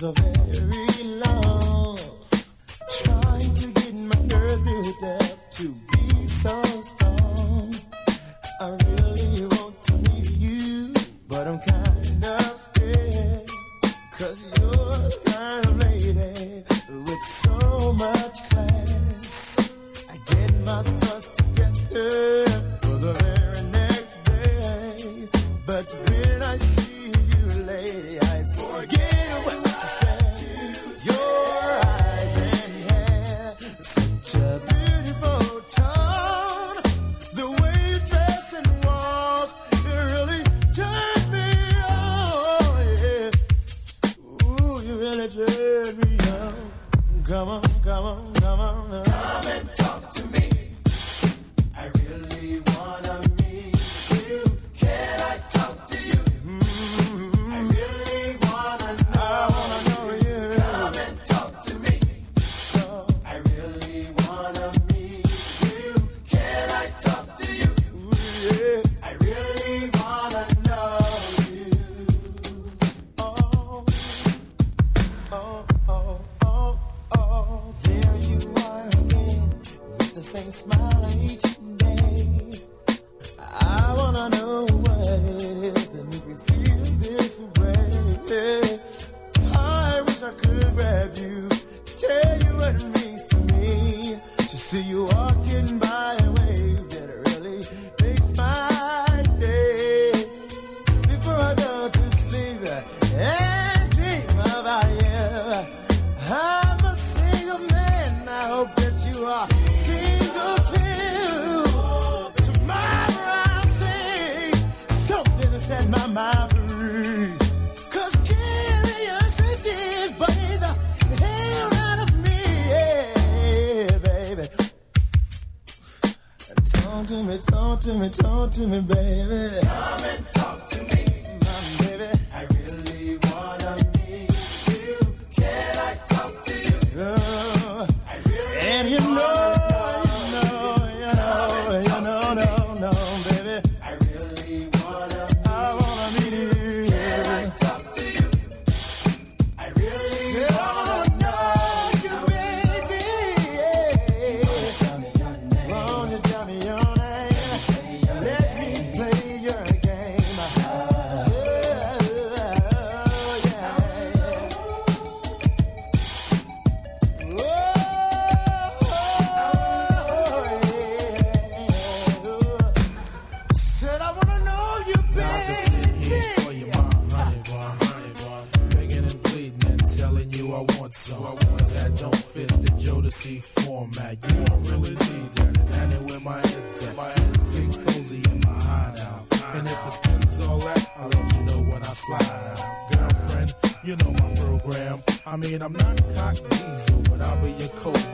is a very long smile at each Talk to me, talk to me, baby. melody. Down and with my head set, my head sink cozy in my hideout. And if the skin's all that, I'll let you know when I slide out. Girlfriend, you know my program. I mean, I'm not cock diesel, but I'll be your coach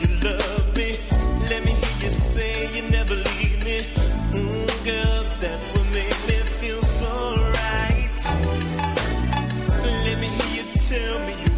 you me. Let me hear you say you never leave me. Mm, Girl, that make me feel so right. Let me hear you tell me